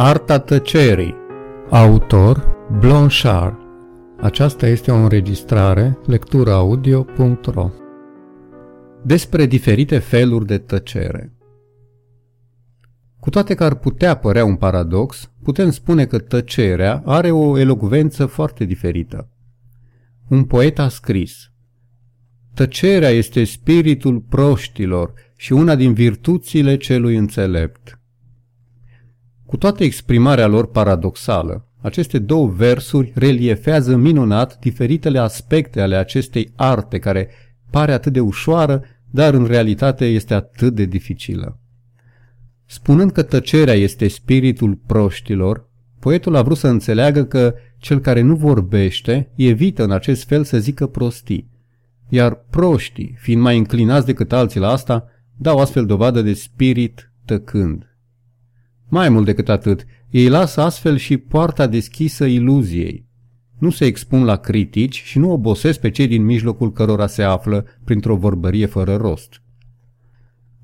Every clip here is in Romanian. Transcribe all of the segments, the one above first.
Arta tăcerii Autor Blanchard Aceasta este o înregistrare lecturaudio.ro Despre diferite feluri de tăcere Cu toate că ar putea părea un paradox, putem spune că tăcerea are o elocvență foarte diferită. Un poet a scris Tăcerea este spiritul proștilor și una din virtuțile celui înțelept. Cu toată exprimarea lor paradoxală, aceste două versuri reliefează minunat diferitele aspecte ale acestei arte care pare atât de ușoară, dar în realitate este atât de dificilă. Spunând că tăcerea este spiritul proștilor, poetul a vrut să înțeleagă că cel care nu vorbește evită în acest fel să zică prostii, iar proștii, fiind mai înclinați decât alții la asta, dau astfel dovadă de spirit tăcând. Mai mult decât atât, ei lasă astfel și poarta deschisă iluziei. Nu se expun la critici și nu obosesc pe cei din mijlocul cărora se află printr-o vorbărie fără rost.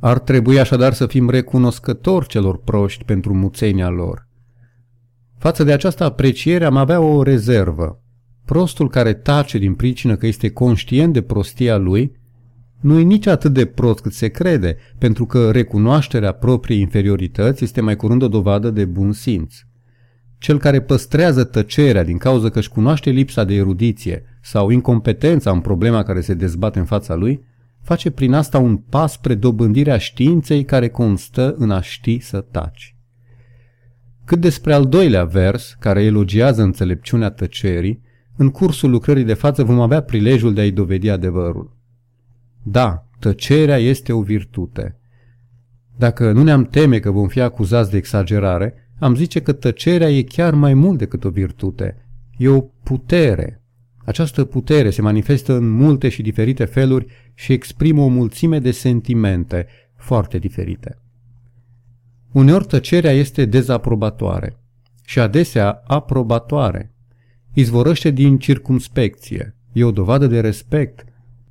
Ar trebui așadar să fim recunoscători celor proști pentru muțenia lor. Față de această apreciere am avea o rezervă. Prostul care tace din pricină că este conștient de prostia lui nu e nici atât de prost cât se crede, pentru că recunoașterea propriei inferiorități este mai curând o dovadă de bun simț. Cel care păstrează tăcerea din cauza că își cunoaște lipsa de erudiție sau incompetența în problema care se dezbate în fața lui, face prin asta un pas spre dobândirea științei care constă în a ști să taci. Cât despre al doilea vers, care elogiază înțelepciunea tăcerii, în cursul lucrării de față vom avea prilejul de a-i dovedi adevărul. Da, tăcerea este o virtute. Dacă nu ne-am teme că vom fi acuzați de exagerare, am zice că tăcerea e chiar mai mult decât o virtute. E o putere. Această putere se manifestă în multe și diferite feluri și exprimă o mulțime de sentimente foarte diferite. Uneori tăcerea este dezaprobatoare și adesea aprobatoare. Izvorăște din circumspecție. E o dovadă de respect,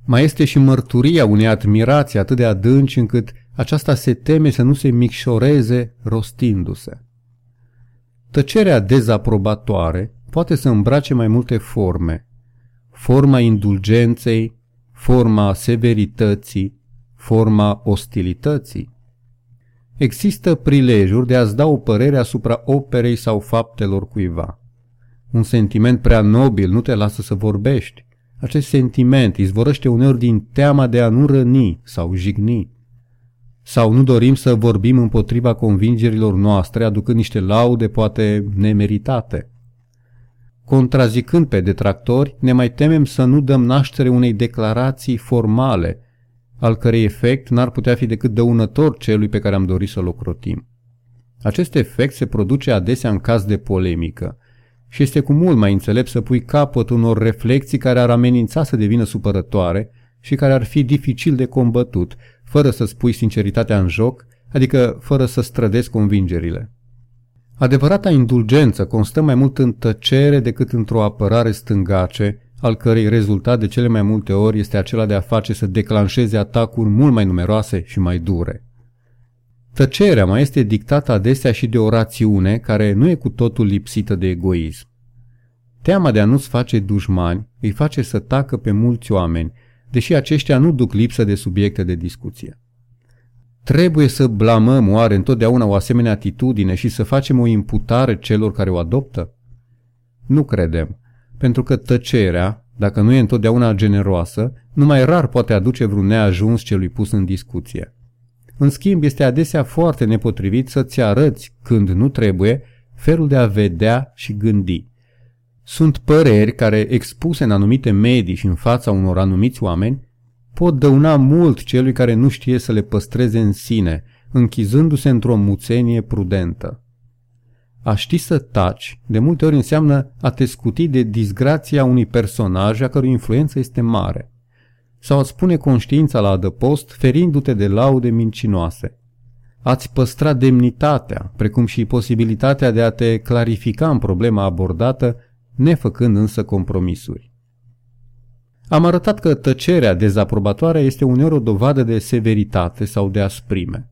mai este și mărturia unei admirații atât de adânci încât aceasta se teme să nu se micșoreze rostindu-se. Tăcerea dezaprobatoare poate să îmbrace mai multe forme. Forma indulgenței, forma severității, forma ostilității. Există prilejuri de a-ți da o părere asupra operei sau faptelor cuiva. Un sentiment prea nobil nu te lasă să vorbești. Acest sentiment izvorăște uneori din teama de a nu răni sau jigni. Sau nu dorim să vorbim împotriva convingerilor noastre, aducând niște laude poate nemeritate. Contrazicând pe detractori, ne mai temem să nu dăm naștere unei declarații formale, al cărei efect n-ar putea fi decât dăunător celui pe care am dorit să-l ocrotim. Acest efect se produce adesea în caz de polemică, și este cu mult mai înțelept să pui capăt unor reflexii care ar amenința să devină supărătoare și care ar fi dificil de combătut, fără să spui sinceritatea în joc, adică fără să strădezi convingerile. Adevărata indulgență constă mai mult în tăcere decât într-o apărare stângace, al cărei rezultat de cele mai multe ori este acela de a face să declanșeze atacuri mult mai numeroase și mai dure. Tăcerea mai este dictată adesea și de o rațiune care nu e cu totul lipsită de egoism. Teama de a nu-ți face dușmani îi face să tacă pe mulți oameni, deși aceștia nu duc lipsă de subiecte de discuție. Trebuie să blamăm oare întotdeauna o asemenea atitudine și să facem o imputare celor care o adoptă? Nu credem, pentru că tăcerea, dacă nu e întotdeauna generoasă, numai rar poate aduce vreun neajuns celui pus în discuție. În schimb, este adesea foarte nepotrivit să-ți arăți, când nu trebuie, felul de a vedea și gândi. Sunt păreri care, expuse în anumite medii și în fața unor anumiți oameni, pot dăuna mult celui care nu știe să le păstreze în sine, închizându-se într-o muțenie prudentă. A ști să taci, de multe ori înseamnă a te scuti de disgrația unui personaj a cărui influență este mare sau îți pune conștiința la adăpost ferindu-te de laude mincinoase. Ați păstra demnitatea, precum și posibilitatea de a te clarifica în problema abordată, nefăcând însă compromisuri. Am arătat că tăcerea dezaprobatoare este uneori o dovadă de severitate sau de asprime.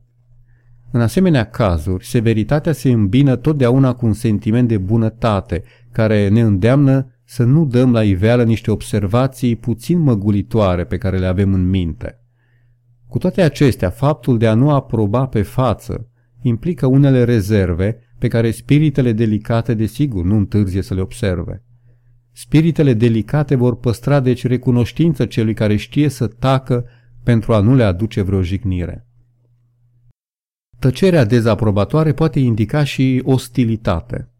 În asemenea cazuri, severitatea se îmbină totdeauna cu un sentiment de bunătate, care ne îndeamnă să nu dăm la iveală niște observații puțin măgulitoare pe care le avem în minte. Cu toate acestea, faptul de a nu aproba pe față implică unele rezerve pe care spiritele delicate desigur nu întârzie să le observe. Spiritele delicate vor păstra deci recunoștință celui care știe să tacă pentru a nu le aduce vreo jignire. Tăcerea dezaprobatoare poate indica și ostilitate.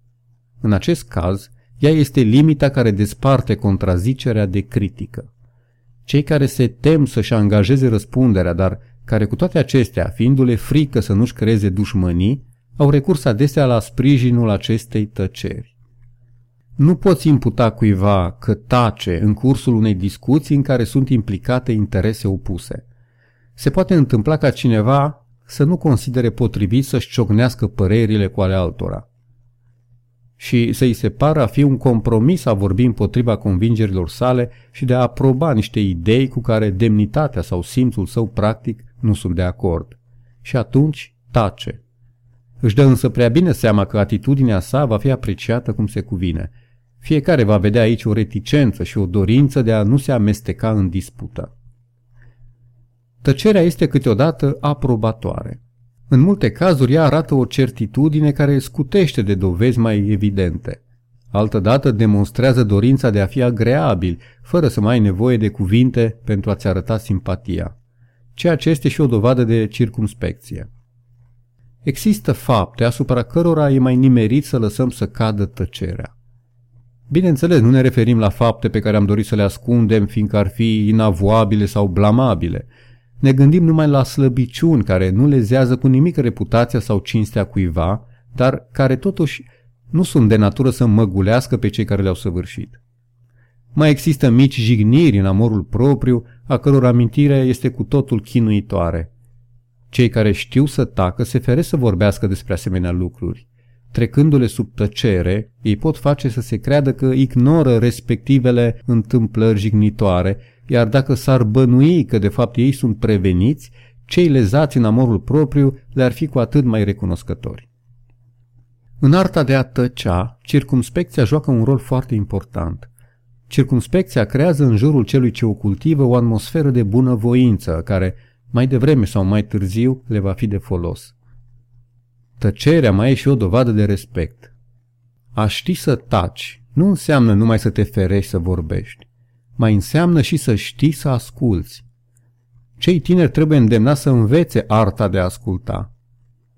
În acest caz, ea este limita care desparte contrazicerea de critică. Cei care se tem să-și angajeze răspunderea, dar care cu toate acestea, fiindu-le frică să nu-și creeze dușmănii, au recurs adesea la sprijinul acestei tăceri. Nu poți imputa cuiva că tace în cursul unei discuții în care sunt implicate interese opuse. Se poate întâmpla ca cineva să nu considere potrivit să-și ciocnească părerile cu ale altora și să-i se pară a fi un compromis a vorbi împotriva convingerilor sale și de a aproba niște idei cu care demnitatea sau simțul său practic nu sunt de acord. Și atunci tace. Își dă însă prea bine seama că atitudinea sa va fi apreciată cum se cuvine. Fiecare va vedea aici o reticență și o dorință de a nu se amesteca în dispută. Tăcerea este câteodată aprobatoare. În multe cazuri ea arată o certitudine care scutește de dovezi mai evidente. Altădată demonstrează dorința de a fi agreabil, fără să mai ai nevoie de cuvinte pentru a-ți arăta simpatia. Ceea ce este și o dovadă de circumspecție. Există fapte asupra cărora e mai nimerit să lăsăm să cadă tăcerea. Bineînțeles, nu ne referim la fapte pe care am dorit să le ascundem, fiindcă ar fi inavoabile sau blamabile, ne gândim numai la slăbiciuni care nu lezează cu nimic reputația sau cinstea cuiva, dar care totuși nu sunt de natură să măgulească pe cei care le-au săvârșit. Mai există mici jigniri în amorul propriu, a căror amintire este cu totul chinuitoare. Cei care știu să tacă se feresc să vorbească despre asemenea lucruri. Trecându-le sub tăcere, ei pot face să se creadă că ignoră respectivele întâmplări jignitoare iar dacă s-ar bănui că de fapt ei sunt preveniți, cei lezați în amorul propriu le-ar fi cu atât mai recunoscători. În arta de a tăcea, circumspecția joacă un rol foarte important. Circumspecția creează în jurul celui ce o cultivă o atmosferă de bunăvoință, care, mai devreme sau mai târziu, le va fi de folos. Tăcerea mai e și o dovadă de respect. A ști să taci nu înseamnă numai să te ferești să vorbești mai înseamnă și să știi să asculți. Cei tineri trebuie îndemnați să învețe arta de a asculta.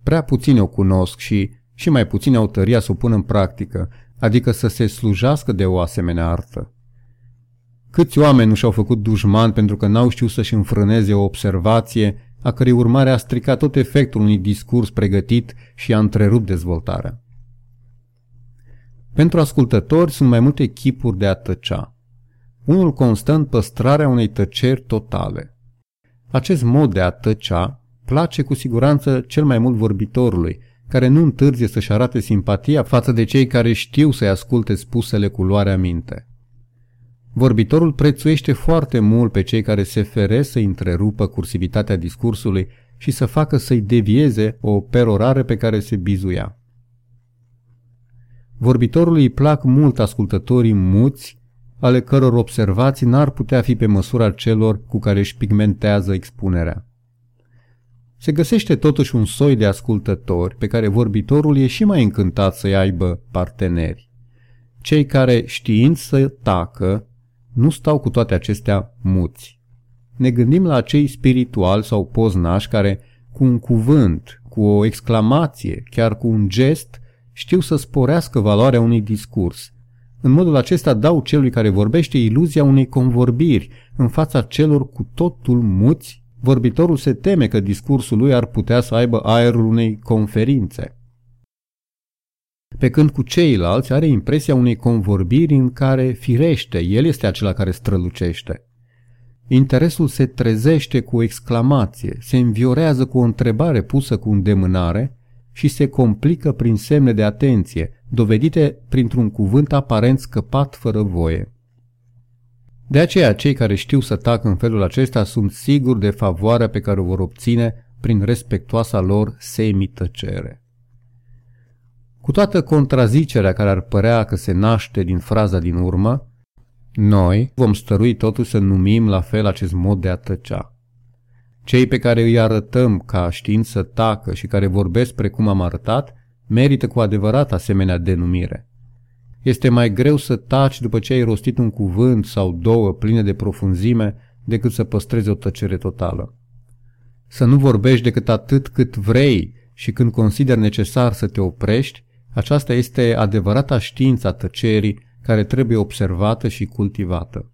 Prea puțini o cunosc și și mai puțini au tăria să o pună în practică, adică să se slujească de o asemenea artă. Câți oameni nu și-au făcut dușman pentru că n-au știut să-și înfrâneze o observație, a cărei urmare a stricat tot efectul unui discurs pregătit și a întrerupt dezvoltarea. Pentru ascultători sunt mai multe chipuri de a tăcea. Unul constă în păstrarea unei tăceri totale. Acest mod de a tăcea place cu siguranță cel mai mult vorbitorului, care nu întârzie să-și arate simpatia față de cei care știu să-i asculte spusele cu luarea minte. Vorbitorul prețuiește foarte mult pe cei care se fere să întrerupă cursivitatea discursului și să facă să-i devieze o perorare pe care se bizuia. Vorbitorului îi plac mult ascultătorii muți ale căror observații n-ar putea fi pe măsura celor cu care își pigmentează expunerea. Se găsește totuși un soi de ascultători pe care vorbitorul e și mai încântat să-i aibă parteneri. Cei care, știind să tacă, nu stau cu toate acestea muți. Ne gândim la acei spirituali sau poznași care, cu un cuvânt, cu o exclamație, chiar cu un gest, știu să sporească valoarea unui discurs, în modul acesta dau celui care vorbește iluzia unei convorbiri în fața celor cu totul muți. Vorbitorul se teme că discursul lui ar putea să aibă aerul unei conferințe. Pe când cu ceilalți are impresia unei convorbiri în care, firește, el este acela care strălucește. Interesul se trezește cu o exclamație, se înviorează cu o întrebare pusă cu îndemânare și se complică prin semne de atenție, dovedite printr-un cuvânt aparent scăpat fără voie. De aceea, cei care știu să tacă în felul acesta sunt siguri de favoarea pe care o vor obține prin respectoasa lor semităcere. Cu toată contrazicerea care ar părea că se naște din fraza din urmă, noi vom stărui totuși să numim la fel acest mod de a tăcea. Cei pe care îi arătăm ca știind să tacă și care vorbesc precum am arătat, merită cu adevărat asemenea denumire. Este mai greu să taci după ce ai rostit un cuvânt sau două pline de profunzime decât să păstrezi o tăcere totală. Să nu vorbești decât atât cât vrei și când consideri necesar să te oprești, aceasta este adevărata știință a tăcerii care trebuie observată și cultivată.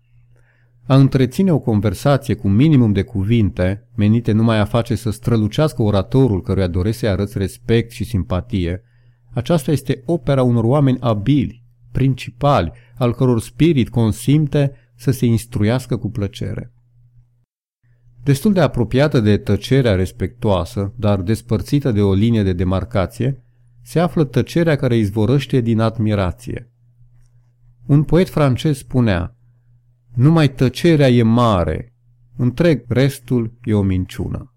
A întreține o conversație cu minimum de cuvinte, menite numai a face să strălucească oratorul căruia doresc să-i arăți respect și simpatie, aceasta este opera unor oameni abili, principali, al căror spirit consimte să se instruiască cu plăcere. Destul de apropiată de tăcerea respectoasă, dar despărțită de o linie de demarcație, se află tăcerea care izvorăște din admirație. Un poet francez spunea, numai tăcerea e mare, întreg restul e o minciună.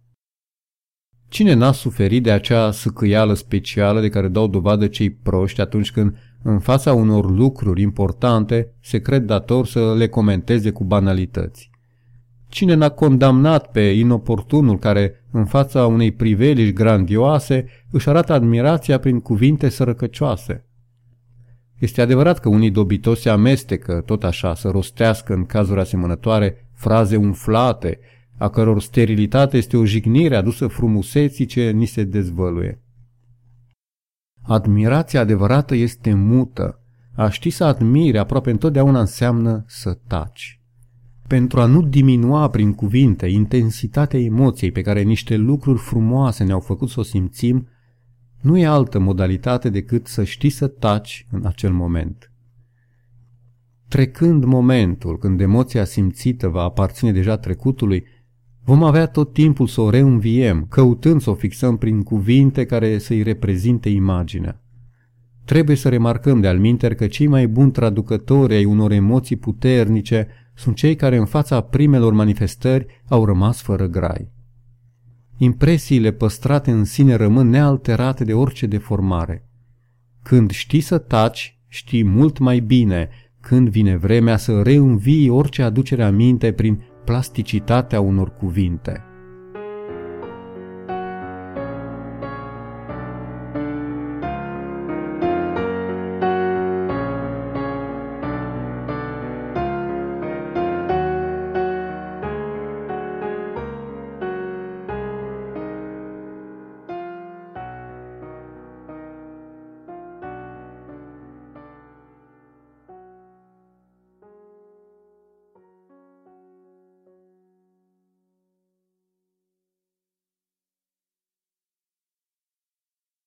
Cine n-a suferit de acea săcăială specială de care dau dovadă cei proști atunci când, în fața unor lucruri importante, se cred dator să le comenteze cu banalități? Cine n-a condamnat pe inoportunul care, în fața unei priveliști grandioase, își arată admirația prin cuvinte sărăcăcioase? Este adevărat că unii dobitoși se amestecă, tot așa, să rostească în cazuri asemănătoare fraze umflate, a căror sterilitate este o jignire adusă frumuseții ce ni se dezvăluie. Admirația adevărată este mută. A ști să admire aproape întotdeauna înseamnă să taci. Pentru a nu diminua prin cuvinte intensitatea emoției pe care niște lucruri frumoase ne-au făcut să o simțim, nu e altă modalitate decât să știi să taci în acel moment. Trecând momentul când emoția simțită va aparține deja trecutului, vom avea tot timpul să o reînviem, căutând să o fixăm prin cuvinte care să-i reprezinte imaginea. Trebuie să remarcăm de alminter că cei mai buni traducători ai unor emoții puternice sunt cei care în fața primelor manifestări au rămas fără grai. Impresiile păstrate în sine rămân nealterate de orice deformare. Când știi să taci, știi mult mai bine când vine vremea să reînvii orice aducere aminte prin plasticitatea unor cuvinte.